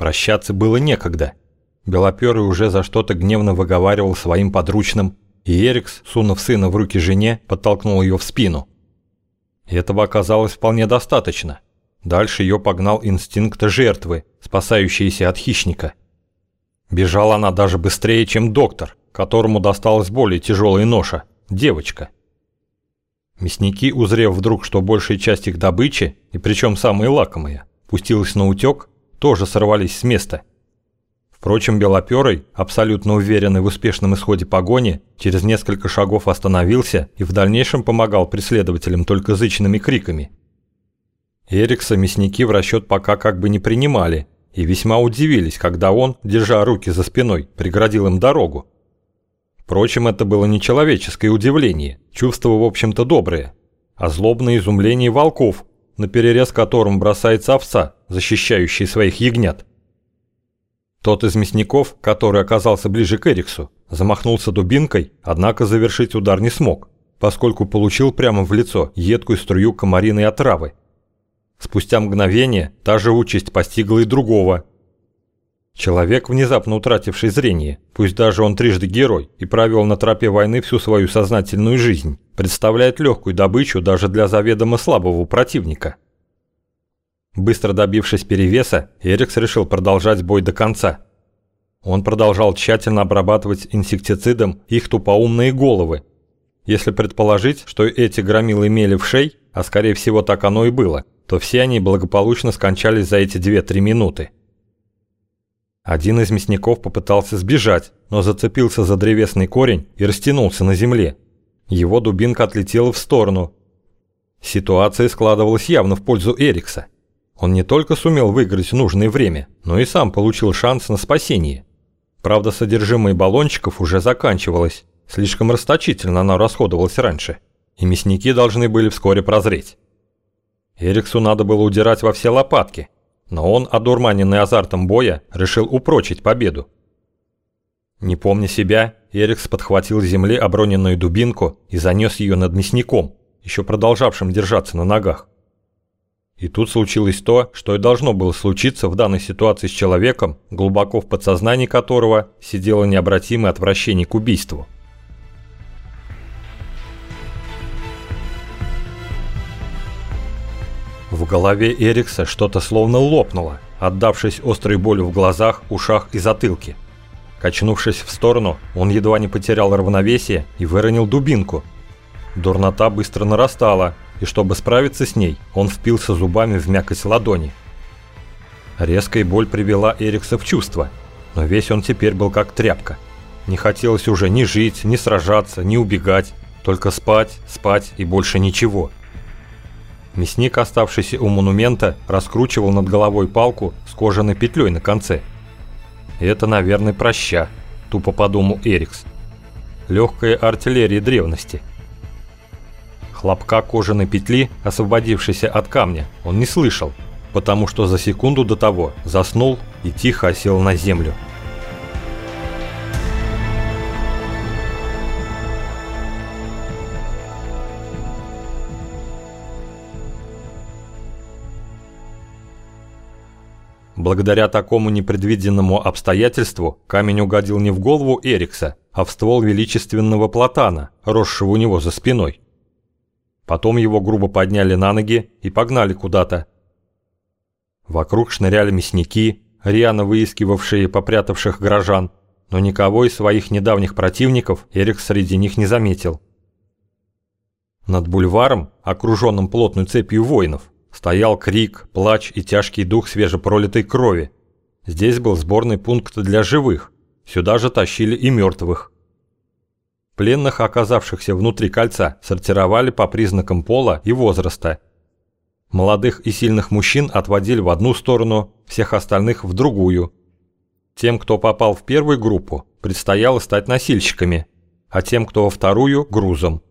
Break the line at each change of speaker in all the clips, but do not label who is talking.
Прощаться было некогда. Белоперый уже за что-то гневно выговаривал своим подручным, и Эрикс, сунув сына в руки жене, подтолкнул ее в спину. Этого оказалось вполне достаточно. Дальше ее погнал инстинкт жертвы, спасающийся от хищника. Бежала она даже быстрее, чем доктор, которому досталась более тяжелая ноша – девочка. Мясники, узрев вдруг, что большая часть их добычи, и причем самые лакомые, пустилась на утек, тоже сорвались с места. Впрочем, Белоперый, абсолютно уверенный в успешном исходе погони, через несколько шагов остановился и в дальнейшем помогал преследователям только зычными криками. Эрикса мясники в расчет пока как бы не принимали и весьма удивились, когда он, держа руки за спиной, преградил им дорогу. Впрочем, это было не человеческое удивление, чувство, в общем-то, доброе, а злобное изумление волков, на перерез которым бросается овца, защищающий своих ягнят. Тот из мясников, который оказался ближе к Эриксу, замахнулся дубинкой, однако завершить удар не смог, поскольку получил прямо в лицо едкую струю комариной отравы. Спустя мгновение та же участь постигла и другого. Человек, внезапно утративший зрение, пусть даже он трижды герой и провел на тропе войны всю свою сознательную жизнь, представляет легкую добычу даже для заведомо слабого противника. Быстро добившись перевеса, Эрикс решил продолжать бой до конца. Он продолжал тщательно обрабатывать инсектицидом их тупоумные головы. Если предположить, что эти громилы имели в шей, а скорее всего так оно и было, то все они благополучно скончались за эти 2-3 минуты. Один из мясников попытался сбежать, но зацепился за древесный корень и растянулся на земле. Его дубинка отлетела в сторону. Ситуация складывалась явно в пользу Эрикса. Он не только сумел выиграть нужное время, но и сам получил шанс на спасение. Правда, содержимое баллончиков уже заканчивалось, слишком расточительно оно расходовалось раньше, и мясники должны были вскоре прозреть. Эриксу надо было удирать во все лопатки, но он, одурманенный азартом боя, решил упрочить победу. Не помня себя, Эрикс подхватил с земли оброненную дубинку и занес ее над мясником, еще продолжавшим держаться на ногах. И тут случилось то, что и должно было случиться в данной ситуации с человеком, глубоко в подсознании которого сидело необратимое отвращение к убийству. В голове Эрикса что-то словно лопнуло, отдавшись острой болью в глазах, ушах и затылке. Качнувшись в сторону, он едва не потерял равновесие и выронил дубинку. Дурнота быстро нарастала, и чтобы справиться с ней, он впился зубами в мякоть ладони. Резкая боль привела Эрикса в чувство, но весь он теперь был как тряпка. Не хотелось уже ни жить, ни сражаться, ни убегать, только спать, спать и больше ничего. Мясник, оставшийся у монумента, раскручивал над головой палку с кожаной петлей на конце. «Это, наверное, проща», – тупо подумал Эрикс. «Легкая артиллерия древности». Хлопка кожаной петли, освободившейся от камня, он не слышал, потому что за секунду до того заснул и тихо осел на землю. Благодаря такому непредвиденному обстоятельству камень угодил не в голову Эрикса, а в ствол величественного платана, росшего у него за спиной. Потом его грубо подняли на ноги и погнали куда-то. Вокруг шныряли мясники, рьяно выискивавшие попрятавших горожан, но никого из своих недавних противников Эрик среди них не заметил. Над бульваром, окруженным плотной цепью воинов, стоял крик, плач и тяжкий дух свежепролитой крови. Здесь был сборный пункт для живых, сюда же тащили и мертвых. Пленных, оказавшихся внутри кольца, сортировали по признакам пола и возраста. Молодых и сильных мужчин отводили в одну сторону, всех остальных в другую. Тем, кто попал в первую группу, предстояло стать носильщиками, а тем, кто во вторую – грузом.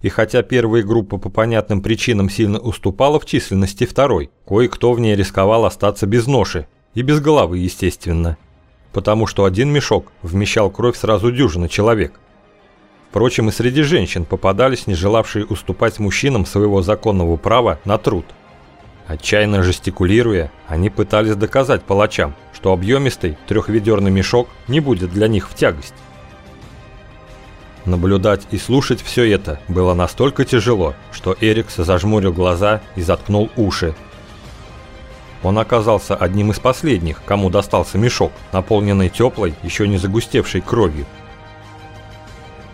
И хотя первая группа по понятным причинам сильно уступала в численности второй, кое-кто в ней рисковал остаться без ноши, и без головы, естественно. Потому что один мешок вмещал кровь сразу дюжины человек – Впрочем, и среди женщин попадались не желавшие уступать мужчинам своего законного права на труд. Отчаянно жестикулируя, они пытались доказать палачам, что объемистый трехведерный мешок не будет для них в тягость. Наблюдать и слушать все это было настолько тяжело, что Эрикс зажмурил глаза и заткнул уши. Он оказался одним из последних, кому достался мешок, наполненный теплой, еще не загустевшей кровью.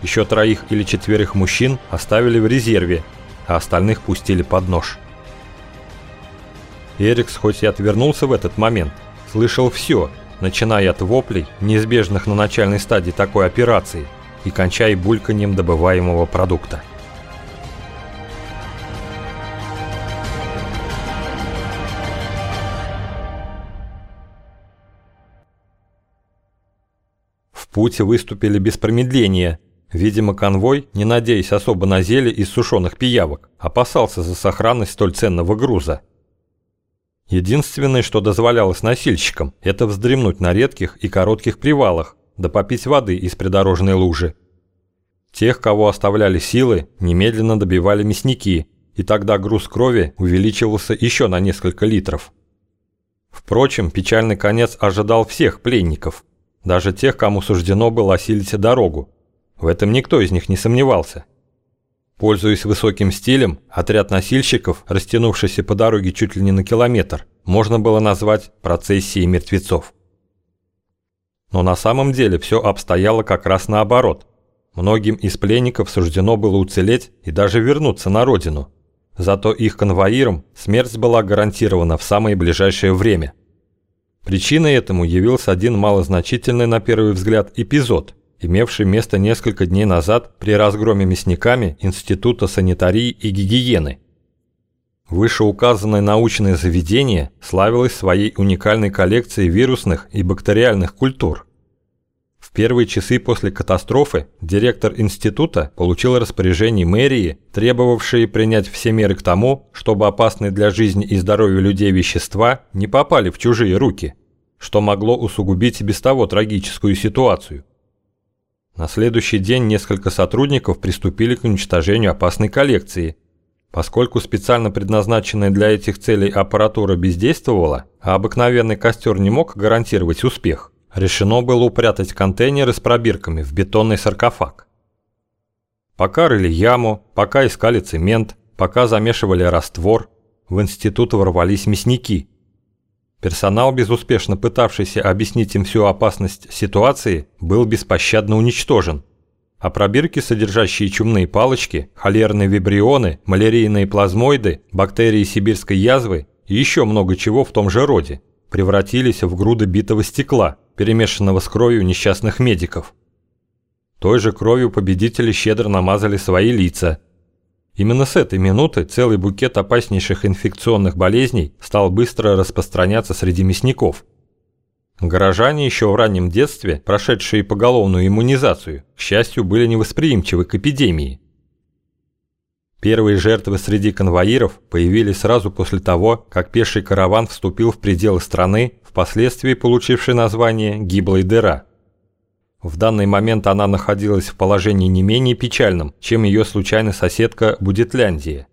Еще троих или четверых мужчин оставили в резерве, а остальных пустили под нож. Эрикс хоть и отвернулся в этот момент, слышал все, начиная от воплей, неизбежных на начальной стадии такой операции – и кончай бульканьем добываемого продукта. В путь выступили без промедления. Видимо, конвой, не надеясь особо на зелье из сушеных пиявок, опасался за сохранность столь ценного груза. Единственное, что дозволялось носильщикам, это вздремнуть на редких и коротких привалах, да попить воды из придорожной лужи. Тех, кого оставляли силы, немедленно добивали мясники, и тогда груз крови увеличивался еще на несколько литров. Впрочем, печальный конец ожидал всех пленников, даже тех, кому суждено было осилить дорогу. В этом никто из них не сомневался. Пользуясь высоким стилем, отряд носильщиков, растянувшийся по дороге чуть ли не на километр, можно было назвать процессией мертвецов. Но на самом деле все обстояло как раз наоборот. Многим из пленников суждено было уцелеть и даже вернуться на родину. Зато их конвоирам смерть была гарантирована в самое ближайшее время. Причиной этому явился один малозначительный на первый взгляд эпизод, имевший место несколько дней назад при разгроме мясниками Института санитарии и гигиены. Вышеуказанное научное заведение славилось своей уникальной коллекцией вирусных и бактериальных культур. В первые часы после катастрофы директор института получил распоряжение мэрии, требовавшие принять все меры к тому, чтобы опасные для жизни и здоровья людей вещества не попали в чужие руки, что могло усугубить без того трагическую ситуацию. На следующий день несколько сотрудников приступили к уничтожению опасной коллекции. Поскольку специально предназначенная для этих целей аппаратура бездействовала, а обыкновенный костер не мог гарантировать успех, решено было упрятать контейнеры с пробирками в бетонный саркофаг. Пока рыли яму, пока искали цемент, пока замешивали раствор, в институт ворвались мясники. Персонал, безуспешно пытавшийся объяснить им всю опасность ситуации, был беспощадно уничтожен. А пробирки, содержащие чумные палочки, холерные вибрионы, малярийные плазмоиды, бактерии сибирской язвы и еще много чего в том же роде, превратились в груды битого стекла – перемешанного с кровью несчастных медиков. Той же кровью победители щедро намазали свои лица. Именно с этой минуты целый букет опаснейших инфекционных болезней стал быстро распространяться среди мясников. Горожане еще в раннем детстве, прошедшие поголовную иммунизацию, к счастью, были невосприимчивы к эпидемии. Первые жертвы среди конвоиров появились сразу после того, как пеший караван вступил в пределы страны, впоследствии получившей название «Гиблой дыра». В данный момент она находилась в положении не менее печальном, чем ее случайная соседка Будетляндия.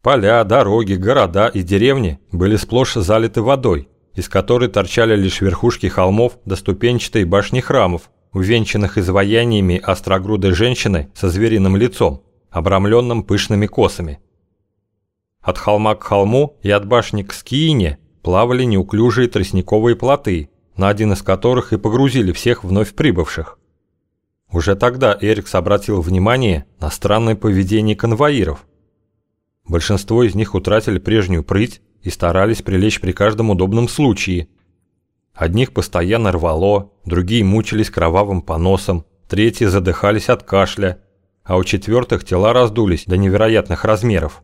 Поля, дороги, города и деревни были сплошь залиты водой, из которой торчали лишь верхушки холмов до ступенчатой башни храмов, увенчанных изваяниями острогрудой женщины со звериным лицом обрамленном пышными косами. От холма к холму и от башни к скиине плавали неуклюжие тростниковые плоты, на один из которых и погрузили всех вновь прибывших. Уже тогда Эрикс обратил внимание на странное поведение конвоиров. Большинство из них утратили прежнюю прыть и старались прилечь при каждом удобном случае. Одних постоянно рвало, другие мучились кровавым поносом, третьи задыхались от кашля, а у четвертых тела раздулись до невероятных размеров.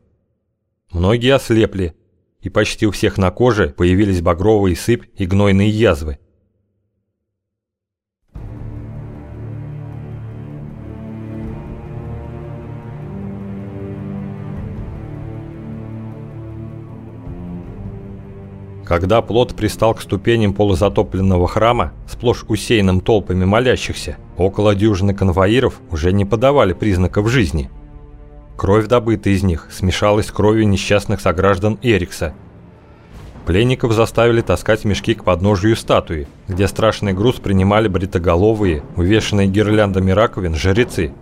Многие ослепли, и почти у всех на коже появились багровые сыпь и гнойные язвы. Когда плод пристал к ступеням полузатопленного храма, сплошь усеянным толпами молящихся, около дюжины конвоиров уже не подавали признаков жизни. Кровь, добытая из них, смешалась с кровью несчастных сограждан Эрикса. Пленников заставили таскать мешки к подножию статуи, где страшный груз принимали бритоголовые, увешанные гирляндами раковин, жрецы.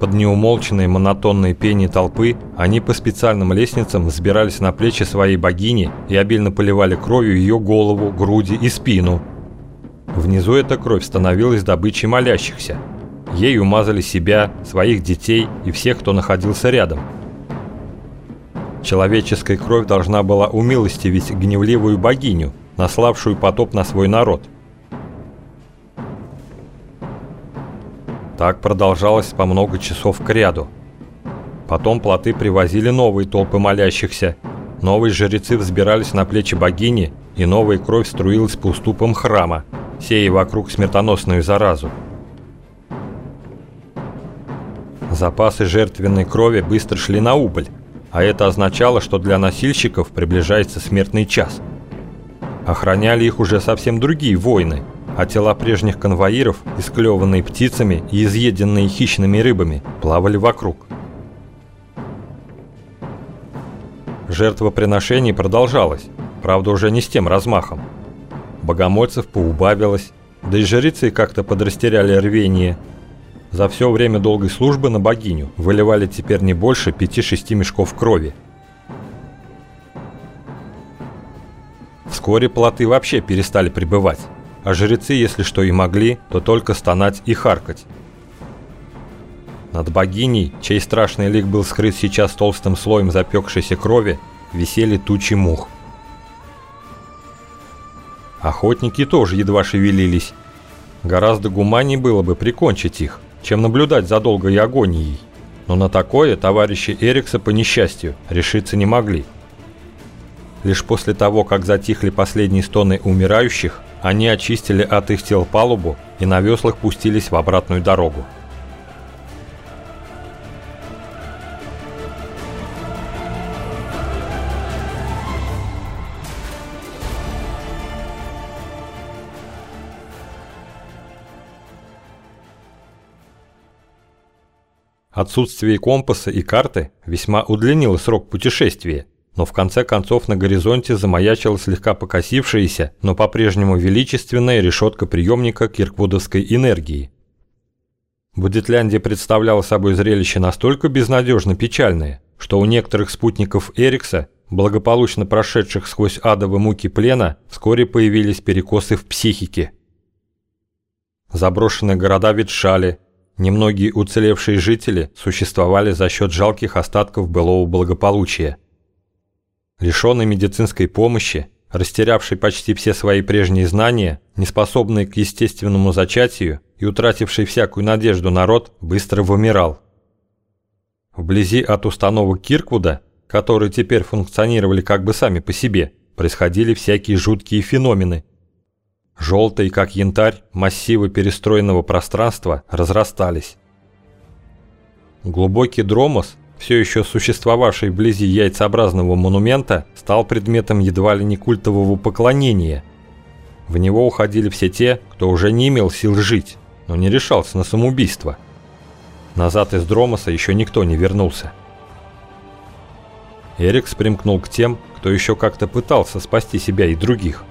Под неумолчные монотонные пение толпы они по специальным лестницам взбирались на плечи своей богини и обильно поливали кровью ее голову, груди и спину. Внизу эта кровь становилась добычей молящихся. Ею мазали себя, своих детей и всех, кто находился рядом – Человеческая кровь должна была умилостивить гневливую богиню, наславшую потоп на свой народ. Так продолжалось по много часов к ряду. Потом плоты привозили новые толпы молящихся, новые жрецы взбирались на плечи богини, и новая кровь струилась по уступам храма, сея вокруг смертоносную заразу. Запасы жертвенной крови быстро шли на убыль, а это означало, что для носильщиков приближается смертный час. Охраняли их уже совсем другие воины, а тела прежних конвоиров, исклеванные птицами и изъеденные хищными рыбами, плавали вокруг. Жертвоприношение продолжалось, правда уже не с тем размахом. Богомольцев поубавилось, да и жрицы как-то подрастеряли рвение – за все время долгой службы на богиню выливали теперь не больше 5-6 мешков крови. Вскоре плоты вообще перестали прибывать, а жрецы, если что и могли, то только стонать и харкать. Над богиней, чей страшный лик был скрыт сейчас толстым слоем запекшейся крови, висели тучи мух. Охотники тоже едва шевелились. Гораздо гуманнее было бы прикончить их чем наблюдать за долгой агонией. Но на такое товарищи Эрикса по несчастью решиться не могли. Лишь после того, как затихли последние стоны умирающих, они очистили от их тел палубу и на веслах пустились в обратную дорогу. Отсутствие компаса и карты весьма удлинило срок путешествия, но в конце концов на горизонте замаячила слегка покосившаяся, но по-прежнему величественная решетка приемника кирквудовской энергии. Будетляндия представляла собой зрелище настолько безнадежно печальное, что у некоторых спутников Эрикса, благополучно прошедших сквозь адовые муки плена, вскоре появились перекосы в психике. Заброшенные города ветшали, Немногие уцелевшие жители существовали за счет жалких остатков былого благополучия. Лишенный медицинской помощи, растерявший почти все свои прежние знания, неспособный к естественному зачатию и утративший всякую надежду народ быстро вымирал. Вблизи от установок Кирквуда, которые теперь функционировали как бы сами по себе, происходили всякие жуткие феномены – Желтые, как янтарь, массивы перестроенного пространства разрастались. Глубокий дромос, все еще существовавший вблизи яйцеобразного монумента, стал предметом едва ли не культового поклонения. В него уходили все те, кто уже не имел сил жить, но не решался на самоубийство. Назад из дромоса еще никто не вернулся. Эрикс примкнул к тем, кто еще как-то пытался спасти себя и других.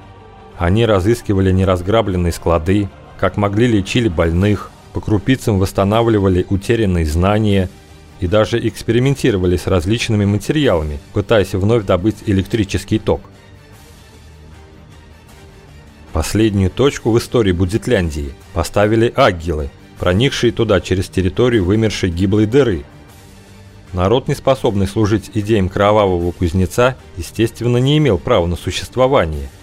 Они разыскивали неразграбленные склады, как могли лечили больных, по крупицам восстанавливали утерянные знания и даже экспериментировали с различными материалами, пытаясь вновь добыть электрический ток. Последнюю точку в истории Будетляндии поставили агилы, проникшие туда через территорию вымершей гиблой дыры. Народ, не способный служить идеям кровавого кузнеца, естественно, не имел права на существование –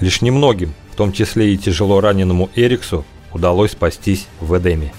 Лишь немногим, в том числе и тяжело раненому Эриксу, удалось спастись в Эдеме.